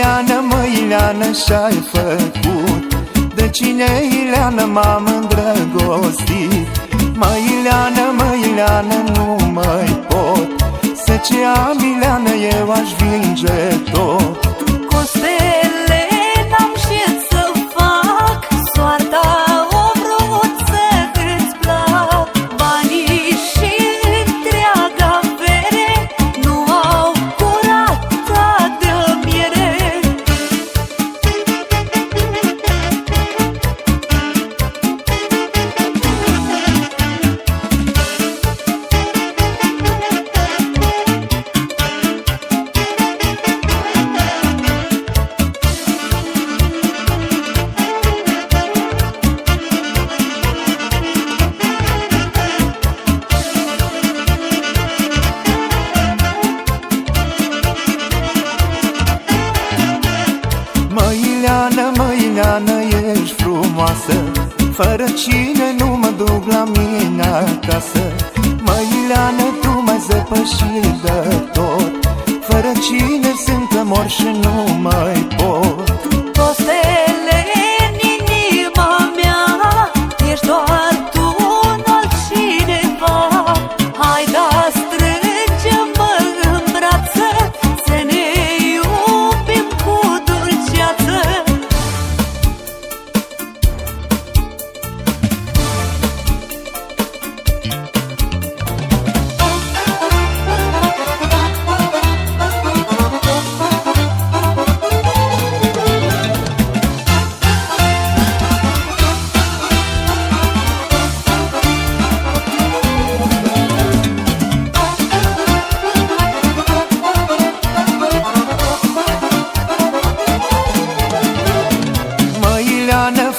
Măileană, măileană, și-ai făcut. De cine Ileană m-am îndrăgostit? Măileană, măileană, nu mai pot. Să ce am Ileană, eu aș vinge tot frumoasă Fără cine nu mă duc la mine acasă. Mă, Ileana, tu mai zăpășit de tot Fără cine sunt mor și nu mai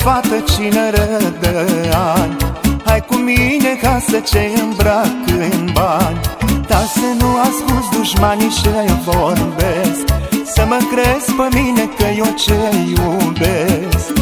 fată cineră de ani? Hai cu mine ca să ce îmbrac în bani. Dar să nu ascunzi dușmanii și vorbesc. Să mă crezi pe mine că eu ce iubesc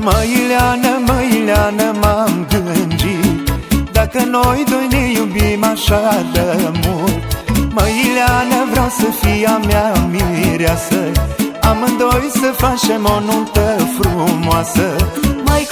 Măileană, măileană, m-am gândit. Dacă noi doi ne iubim așa de mult Măileană, vreau să fii a mea mireasă. Amândoi să facem o nuntă frumoasă. Mai